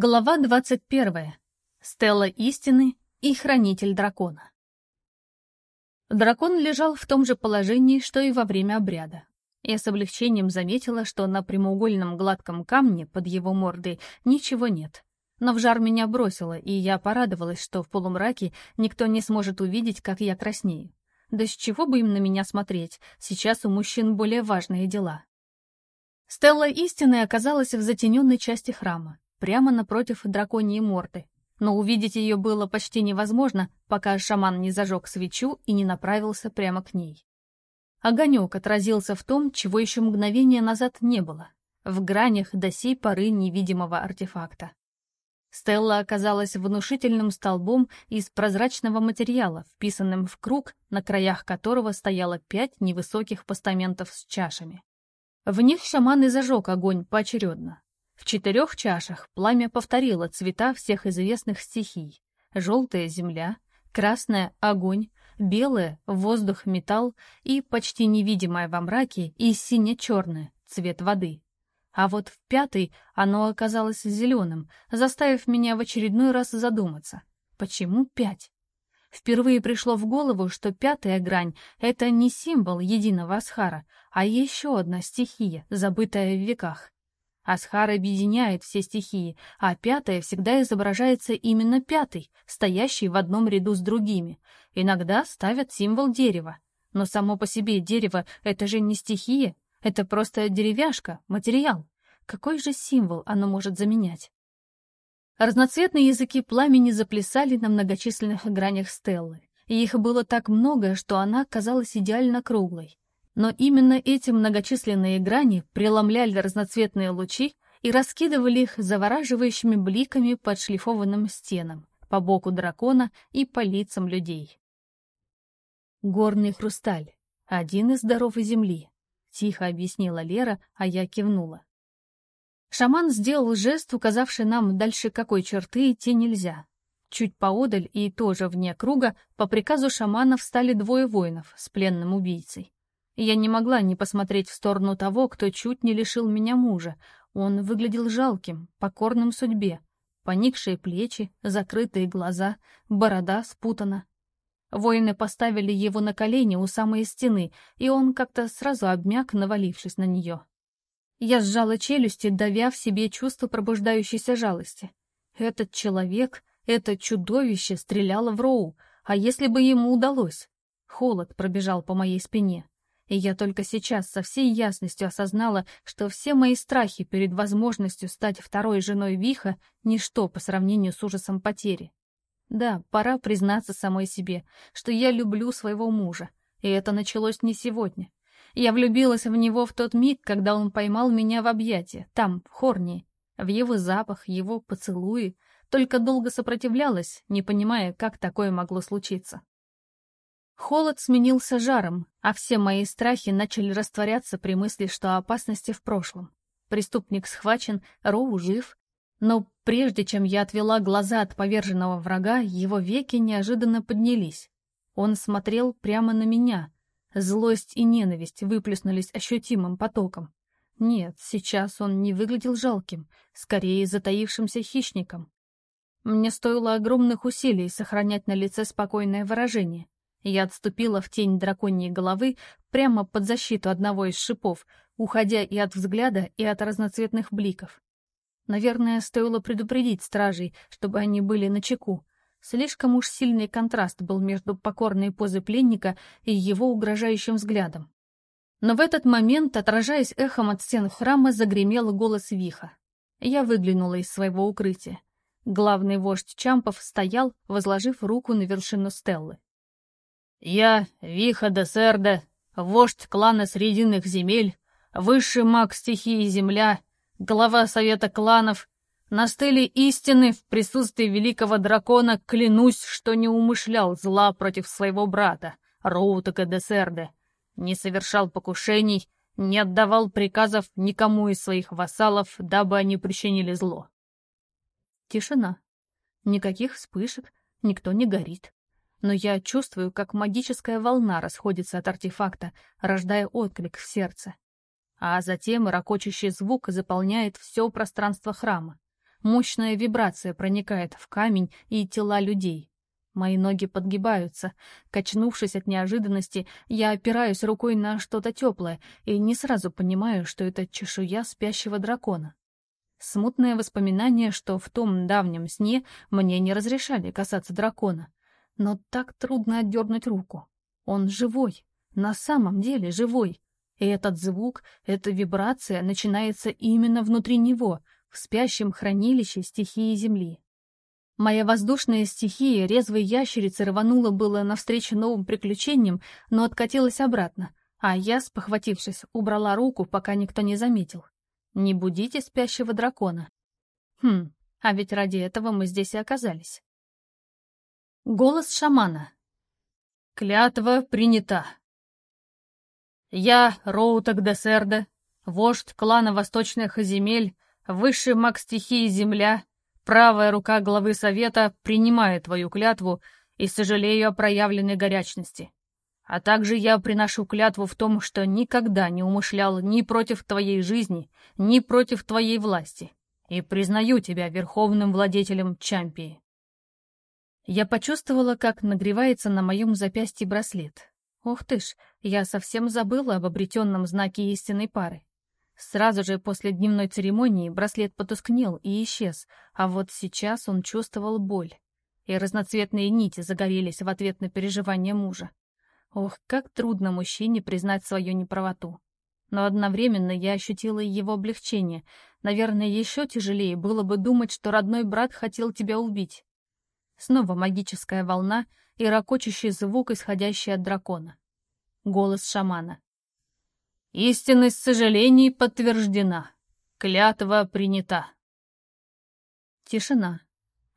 Глава 21. Стелла истины и хранитель дракона. Дракон лежал в том же положении, что и во время обряда. Я с облегчением заметила, что на прямоугольном гладком камне под его мордой ничего нет. Но в жар меня бросило, и я порадовалась, что в полумраке никто не сможет увидеть, как я краснею. Да с чего бы им на меня смотреть? Сейчас у мужчин более важные дела. Стелла истины оказалась в затененной части храма прямо напротив драконьей морды. Но увидеть ее было почти невозможно, пока шаман не зажег свечу и не направился прямо к ней. Огонек отразился в том, чего еще мгновение назад не было, в гранях до сей поры невидимого артефакта. Стелла оказалась внушительным столбом из прозрачного материала, вписанным в круг, на краях которого стояло пять невысоких постаментов с чашами. В них шаман и зажег огонь поочередно. В четырех чашах пламя повторило цвета всех известных стихий. Желтая — земля, красная — огонь, белая — воздух, металл и почти невидимое во мраке и сине-черное — цвет воды. А вот в пятой оно оказалось зеленым, заставив меня в очередной раз задуматься. Почему пять? Впервые пришло в голову, что пятая грань — это не символ единого Асхара, а еще одна стихия, забытая в веках. Асхар объединяет все стихии, а пятая всегда изображается именно пятой, стоящей в одном ряду с другими. Иногда ставят символ дерева. Но само по себе дерево — это же не стихия, это просто деревяшка, материал. Какой же символ оно может заменять? Разноцветные языки пламени заплясали на многочисленных гранях стеллы, и их было так много, что она казалась идеально круглой. Но именно эти многочисленные грани преломляли разноцветные лучи и раскидывали их завораживающими бликами под шлифованным стенам, по боку дракона и по лицам людей. «Горный хрусталь. Один из даров земли», — тихо объяснила Лера, а я кивнула. Шаман сделал жест, указавший нам, дальше какой черты идти нельзя. Чуть поодаль и тоже вне круга по приказу шамана встали двое воинов с пленным убийцей. Я не могла не посмотреть в сторону того, кто чуть не лишил меня мужа. Он выглядел жалким, покорным судьбе. Поникшие плечи, закрытые глаза, борода спутана. Воины поставили его на колени у самой стены, и он как-то сразу обмяк, навалившись на нее. Я сжала челюсти, давя в себе чувство пробуждающейся жалости. Этот человек, это чудовище стреляло в Роу, а если бы ему удалось? Холод пробежал по моей спине. И я только сейчас со всей ясностью осознала, что все мои страхи перед возможностью стать второй женой Виха — ничто по сравнению с ужасом потери. Да, пора признаться самой себе, что я люблю своего мужа, и это началось не сегодня. Я влюбилась в него в тот миг, когда он поймал меня в объятия, там, в Хорнии, в его запах, его поцелуи, только долго сопротивлялась, не понимая, как такое могло случиться. Холод сменился жаром, а все мои страхи начали растворяться при мысли, что опасности в прошлом. Преступник схвачен, Роу жив. Но прежде чем я отвела глаза от поверженного врага, его веки неожиданно поднялись. Он смотрел прямо на меня. Злость и ненависть выплеснулись ощутимым потоком. Нет, сейчас он не выглядел жалким, скорее затаившимся хищником. Мне стоило огромных усилий сохранять на лице спокойное выражение. Я отступила в тень драконьей головы прямо под защиту одного из шипов, уходя и от взгляда, и от разноцветных бликов. Наверное, стоило предупредить стражей, чтобы они были начеку. Слишком уж сильный контраст был между покорной позой пленника и его угрожающим взглядом. Но в этот момент, отражаясь эхом от стен храма, загремел голос Виха. Я выглянула из своего укрытия. Главный вождь Чампов стоял, возложив руку на вершину стеллы. Я, Виха де Серде, вождь клана Срединных земель, высший маг стихии Земля, глава Совета кланов, на стеле истины в присутствии великого дракона клянусь, что не умышлял зла против своего брата, Роутека де Серде, не совершал покушений, не отдавал приказов никому из своих вассалов, дабы они причинили зло. Тишина. Никаких вспышек, никто не горит но я чувствую, как магическая волна расходится от артефакта, рождая отклик в сердце. А затем ракочущий звук заполняет все пространство храма. мощная вибрация проникает в камень и тела людей. Мои ноги подгибаются. Качнувшись от неожиданности, я опираюсь рукой на что-то теплое и не сразу понимаю, что это чешуя спящего дракона. Смутное воспоминание, что в том давнем сне мне не разрешали касаться дракона. Но так трудно отдернуть руку. Он живой, на самом деле живой. И этот звук, эта вибрация начинается именно внутри него, в спящем хранилище стихии Земли. Моя воздушная стихия резвой ящерицы рванула было навстречу новым приключениям, но откатилась обратно, а я, спохватившись, убрала руку, пока никто не заметил. Не будите спящего дракона. Хм, а ведь ради этого мы здесь и оказались. Голос шамана. Клятва принята. Я, Роутак Десерда, вождь клана Восточных земель, высший маг стихии Земля, правая рука главы Совета, принимаю твою клятву и сожалею о проявленной горячности. А также я приношу клятву в том, что никогда не умышлял ни против твоей жизни, ни против твоей власти, и признаю тебя верховным владетелем Чампии. Я почувствовала, как нагревается на моем запястье браслет. Ух ты ж, я совсем забыла об обретенном знаке истинной пары. Сразу же после дневной церемонии браслет потускнел и исчез, а вот сейчас он чувствовал боль. И разноцветные нити загорелись в ответ на переживания мужа. Ох, как трудно мужчине признать свою неправоту. Но одновременно я ощутила его облегчение. Наверное, еще тяжелее было бы думать, что родной брат хотел тебя убить. Снова магическая волна и ракочущий звук, исходящий от дракона. Голос шамана. Истинность сожалений подтверждена. Клятва принята. Тишина.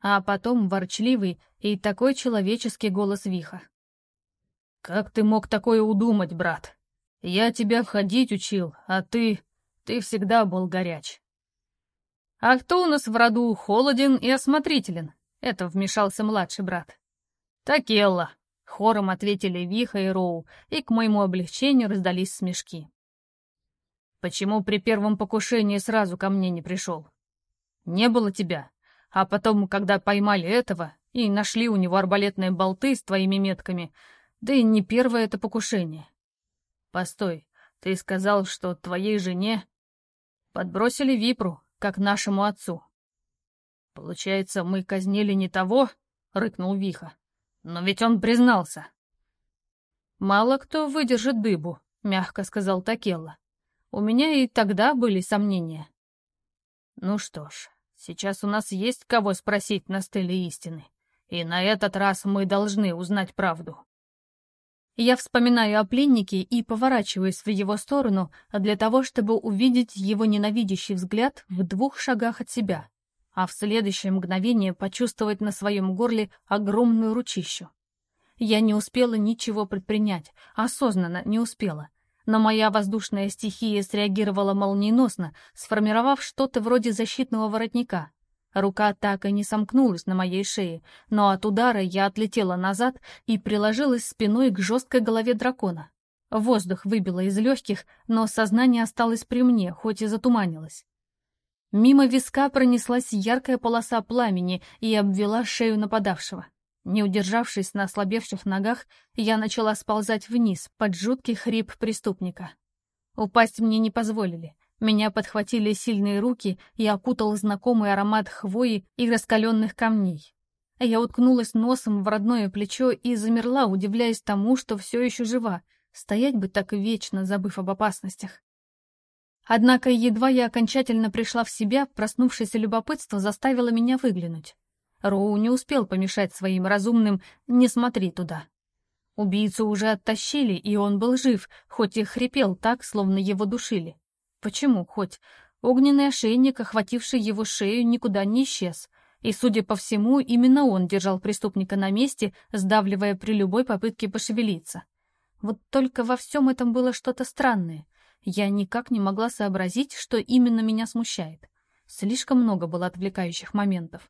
А потом ворчливый и такой человеческий голос Виха. «Как ты мог такое удумать, брат? Я тебя входить учил, а ты... ты всегда был горяч». «А кто у нас в роду холоден и осмотрителен?» Это вмешался младший брат. «Такелла», — хором ответили Виха и Роу, и к моему облегчению раздались смешки. «Почему при первом покушении сразу ко мне не пришел? Не было тебя, а потом, когда поймали этого и нашли у него арбалетные болты с твоими метками, да и не первое это покушение. Постой, ты сказал, что твоей жене подбросили випру, как нашему отцу. «Получается, мы казнили не того?» — рыкнул Виха. «Но ведь он признался». «Мало кто выдержит дыбу», — мягко сказал Такелла. «У меня и тогда были сомнения». «Ну что ж, сейчас у нас есть кого спросить на стеле истины, и на этот раз мы должны узнать правду». Я вспоминаю о пленнике и поворачиваюсь в его сторону для того, чтобы увидеть его ненавидящий взгляд в двух шагах от себя а в следующее мгновение почувствовать на своем горле огромную ручищу. Я не успела ничего предпринять, осознанно не успела. Но моя воздушная стихия среагировала молниеносно, сформировав что-то вроде защитного воротника. Рука так и не сомкнулась на моей шее, но от удара я отлетела назад и приложилась спиной к жесткой голове дракона. Воздух выбило из легких, но сознание осталось при мне, хоть и затуманилось. Мимо виска пронеслась яркая полоса пламени и обвела шею нападавшего. Не удержавшись на ослабевших ногах, я начала сползать вниз под жуткий хрип преступника. Упасть мне не позволили. Меня подхватили сильные руки и окутал знакомый аромат хвои и раскаленных камней. Я уткнулась носом в родное плечо и замерла, удивляясь тому, что все еще жива. Стоять бы так вечно, забыв об опасностях. Однако едва я окончательно пришла в себя, проснувшееся любопытство заставило меня выглянуть. Роу не успел помешать своим разумным «не смотри туда». Убийцу уже оттащили, и он был жив, хоть и хрипел так, словно его душили. Почему хоть? Огненный ошейник, охвативший его шею, никуда не исчез, и, судя по всему, именно он держал преступника на месте, сдавливая при любой попытке пошевелиться. Вот только во всем этом было что-то странное. Я никак не могла сообразить, что именно меня смущает. Слишком много было отвлекающих моментов.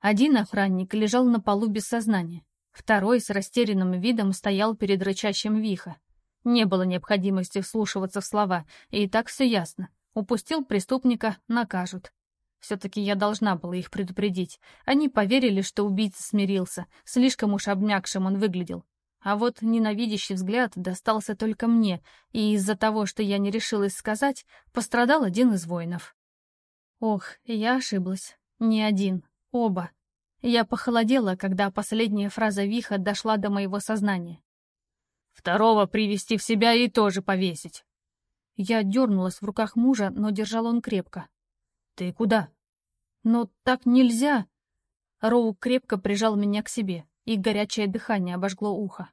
Один охранник лежал на полу без сознания. Второй с растерянным видом стоял перед рычащим Виха. Не было необходимости вслушиваться в слова, и так все ясно. Упустил преступника — накажут. Все-таки я должна была их предупредить. Они поверили, что убийца смирился. Слишком уж обмякшим он выглядел. А вот ненавидящий взгляд достался только мне, и из-за того, что я не решилась сказать, пострадал один из воинов. Ох, я ошиблась. Не один. Оба. Я похолодела, когда последняя фраза Виха дошла до моего сознания. «Второго привести в себя и тоже повесить». Я дернулась в руках мужа, но держал он крепко. «Ты куда?» «Но так нельзя!» Роу крепко прижал меня к себе, и горячее дыхание обожгло ухо.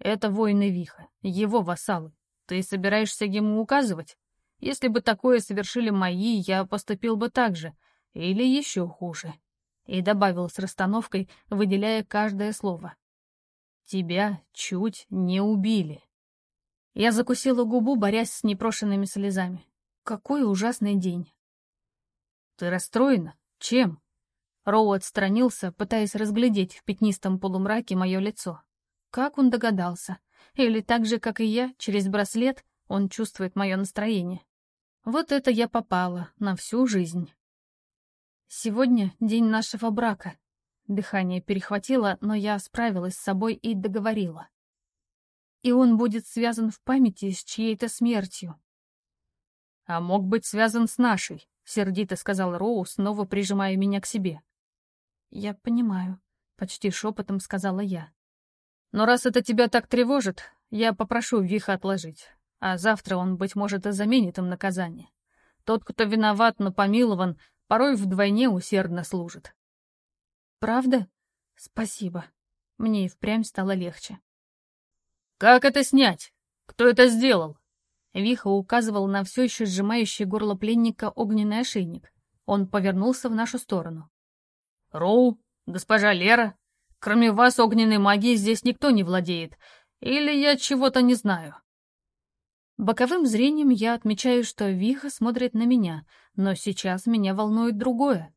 «Это воины Виха, его вассалы. Ты собираешься ему указывать? Если бы такое совершили мои, я поступил бы так же, или еще хуже». И добавил с расстановкой, выделяя каждое слово. «Тебя чуть не убили». Я закусила губу, борясь с непрошенными слезами. Какой ужасный день. «Ты расстроена? Чем?» Роу отстранился, пытаясь разглядеть в пятнистом полумраке мое лицо. Как он догадался? Или так же, как и я, через браслет он чувствует мое настроение? Вот это я попала на всю жизнь. Сегодня день нашего брака. Дыхание перехватило, но я справилась с собой и договорила. И он будет связан в памяти с чьей-то смертью. А мог быть связан с нашей, — сердито сказал Роу, снова прижимая меня к себе. «Я понимаю», — почти шепотом сказала я. «Но раз это тебя так тревожит, я попрошу Виха отложить, а завтра он, быть может, и заменит им наказание. Тот, кто виноват, но помилован, порой вдвойне усердно служит». «Правда? Спасибо. Мне и впрямь стало легче». «Как это снять? Кто это сделал?» Виха указывал на все еще сжимающий горло пленника огненный ошейник. Он повернулся в нашу сторону. «Роу, госпожа Лера, кроме вас огненной магией здесь никто не владеет. Или я чего-то не знаю?» Боковым зрением я отмечаю, что Виха смотрит на меня, но сейчас меня волнует другое.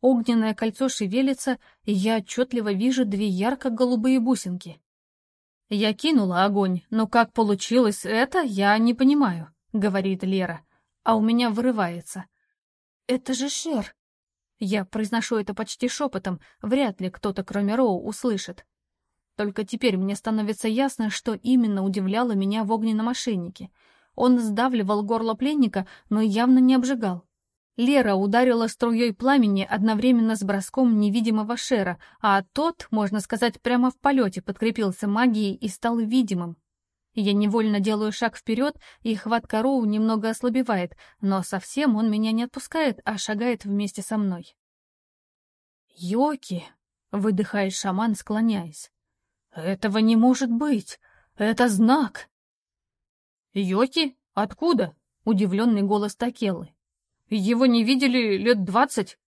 Огненное кольцо шевелится, и я отчетливо вижу две ярко-голубые бусинки. «Я кинула огонь, но как получилось это, я не понимаю», — говорит Лера. А у меня вырывается. «Это же Шер!» Я произношу это почти шепотом, вряд ли кто-то, кроме Роу, услышит. Только теперь мне становится ясно, что именно удивляло меня в огненном ошейнике. Он сдавливал горло пленника, но явно не обжигал. Лера ударила струей пламени одновременно с броском невидимого шера, а тот, можно сказать, прямо в полете подкрепился магией и стал видимым. Я невольно делаю шаг вперед, и хватка Роу немного ослабевает, но совсем он меня не отпускает, а шагает вместе со мной. «Йоки!» — выдыхает шаман, склоняясь. «Этого не может быть! Это знак!» «Йоки? Откуда?» — удивленный голос Такелы. Его не видели лет двадцать?»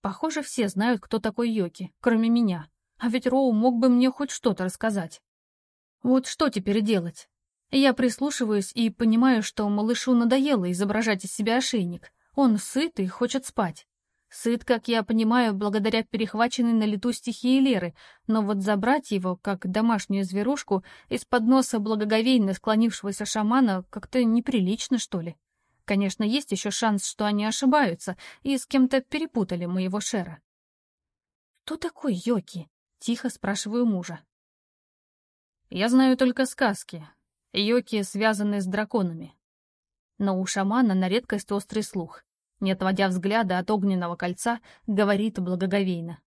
Похоже, все знают, кто такой Йоки, кроме меня. А ведь Роу мог бы мне хоть что-то рассказать. Вот что теперь делать? Я прислушиваюсь и понимаю, что малышу надоело изображать из себя ошейник. Он сыт и хочет спать. Сыт, как я понимаю, благодаря перехваченной на лету стихии Леры, но вот забрать его, как домашнюю зверушку, из-под носа благоговейно склонившегося шамана как-то неприлично, что ли. Конечно, есть еще шанс, что они ошибаются и с кем-то перепутали моего Шера. «Кто такой Йоки?» — тихо спрашиваю мужа. «Я знаю только сказки. Йоки связаны с драконами. Но у шамана на редкость острый слух. Не отводя взгляда от огненного кольца, говорит благоговейно.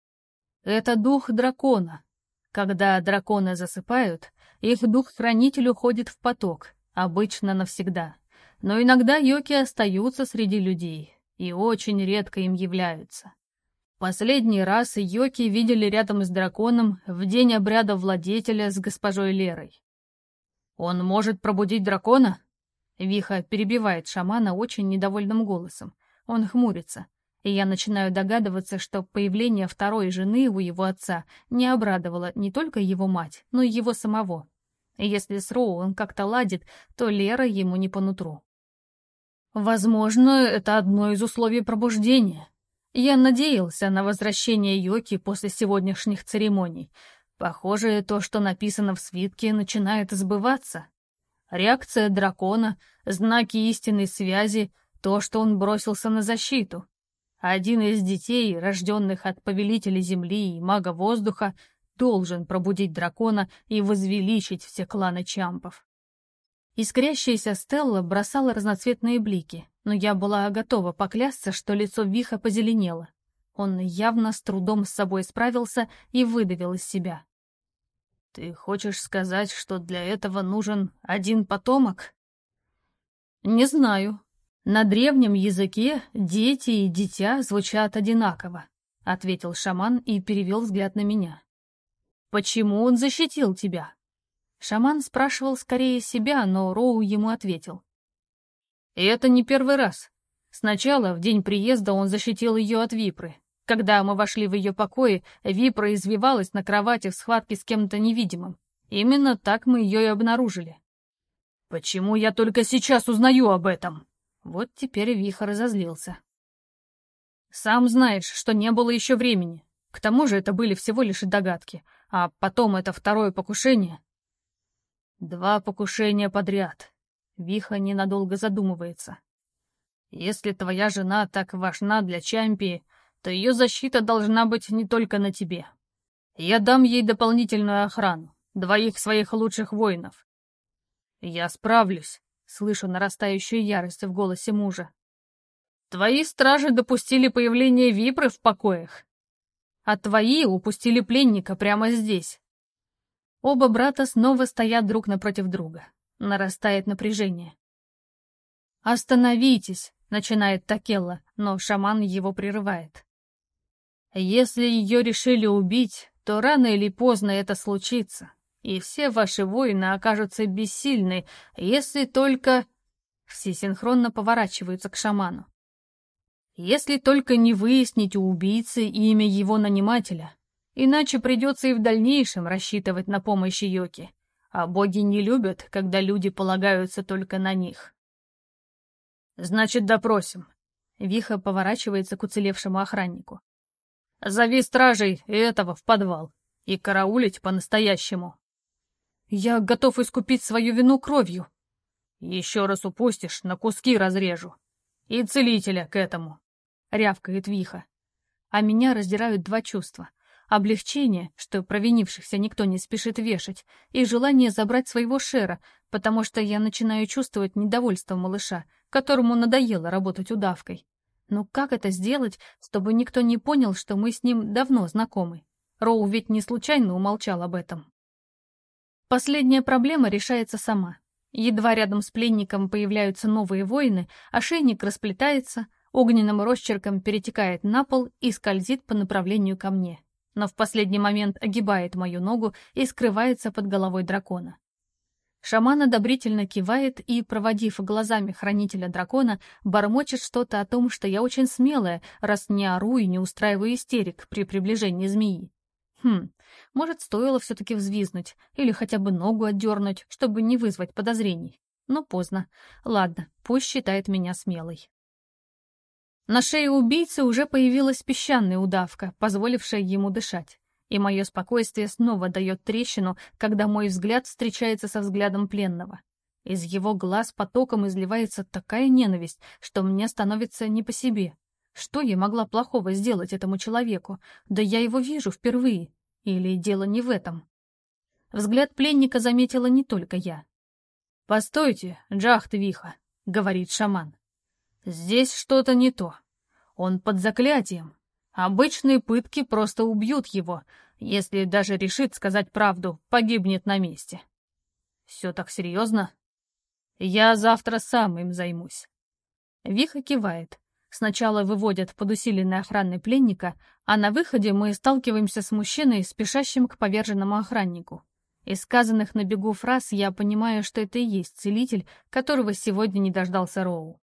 «Это дух дракона. Когда драконы засыпают, их дух-хранитель уходит в поток, обычно навсегда но иногда йоки остаются среди людей и очень редко им являются. Последний раз йоки видели рядом с драконом в день обряда владетеля с госпожой Лерой. «Он может пробудить дракона?» Виха перебивает шамана очень недовольным голосом. Он хмурится, и я начинаю догадываться, что появление второй жены у его отца не обрадовало не только его мать, но и его самого. И если с Роу он как-то ладит, то Лера ему не по нутру. Возможно, это одно из условий пробуждения. Я надеялся на возвращение Йоки после сегодняшних церемоний. Похоже, то, что написано в свитке, начинает сбываться. Реакция дракона, знаки истинной связи, то, что он бросился на защиту. Один из детей, рожденных от повелителя земли и мага воздуха, должен пробудить дракона и возвеличить все кланы Чампов. Искрящаяся Стелла бросала разноцветные блики, но я была готова поклясться, что лицо Виха позеленело. Он явно с трудом с собой справился и выдавил из себя. «Ты хочешь сказать, что для этого нужен один потомок?» «Не знаю. На древнем языке дети и дитя звучат одинаково», — ответил шаман и перевел взгляд на меня. «Почему он защитил тебя?» Шаман спрашивал скорее себя, но Роу ему ответил. «И это не первый раз. Сначала, в день приезда, он защитил ее от Випры. Когда мы вошли в ее покои, Випра извивалась на кровати в схватке с кем-то невидимым. Именно так мы ее и обнаружили». «Почему я только сейчас узнаю об этом?» Вот теперь Виха разозлился. «Сам знаешь, что не было еще времени. К тому же это были всего лишь догадки. А потом это второе покушение. Два покушения подряд. Виха ненадолго задумывается. Если твоя жена так важна для Чампии, то ее защита должна быть не только на тебе. Я дам ей дополнительную охрану, двоих своих лучших воинов. Я справлюсь, слышу нарастающую ярость в голосе мужа. Твои стражи допустили появление Випры в покоях, а твои упустили пленника прямо здесь. Оба брата снова стоят друг напротив друга. Нарастает напряжение. «Остановитесь!» — начинает Такелла, но шаман его прерывает. «Если ее решили убить, то рано или поздно это случится, и все ваши воины окажутся бессильны, если только...» Все синхронно поворачиваются к шаману. «Если только не выяснить у убийцы имя его нанимателя, Иначе придется и в дальнейшем рассчитывать на помощь Йоки. А боги не любят, когда люди полагаются только на них. «Значит, допросим». Виха поворачивается к уцелевшему охраннику. «Зови стражей и этого в подвал. И караулить по-настоящему». «Я готов искупить свою вину кровью». «Еще раз упустишь, на куски разрежу. И целителя к этому», — рявкает Виха. А меня раздирают два чувства. Облегчение, что провинившихся никто не спешит вешать, и желание забрать своего шера, потому что я начинаю чувствовать недовольство малыша, которому надоело работать удавкой. Но как это сделать, чтобы никто не понял, что мы с ним давно знакомы? Роу ведь не случайно умолчал об этом. Последняя проблема решается сама. Едва рядом с пленником появляются новые воины, ошейник расплетается, огненным росчерком перетекает на пол и скользит по направлению ко мне но в последний момент огибает мою ногу и скрывается под головой дракона. Шаман одобрительно кивает и, проводив глазами хранителя дракона, бормочет что-то о том, что я очень смелая, раз не ору и не устраиваю истерик при приближении змеи. Хм, может, стоило все-таки взвизнуть или хотя бы ногу отдернуть, чтобы не вызвать подозрений. Но поздно. Ладно, пусть считает меня смелой. На шее убийцы уже появилась песчаная удавка, позволившая ему дышать. И мое спокойствие снова дает трещину, когда мой взгляд встречается со взглядом пленного. Из его глаз потоком изливается такая ненависть, что мне становится не по себе. Что я могла плохого сделать этому человеку? Да я его вижу впервые. Или дело не в этом? Взгляд пленника заметила не только я. «Постойте, Джахт Виха», — говорит шаман. Здесь что-то не то. Он под заклятием. Обычные пытки просто убьют его. Если даже решит сказать правду, погибнет на месте. Все так серьезно? Я завтра сам им займусь. Виха кивает. Сначала выводят под усиленной охраной пленника, а на выходе мы сталкиваемся с мужчиной, спешащим к поверженному охраннику. Из сказанных на бегу фраз я понимаю, что это и есть целитель, которого сегодня не дождался Роу.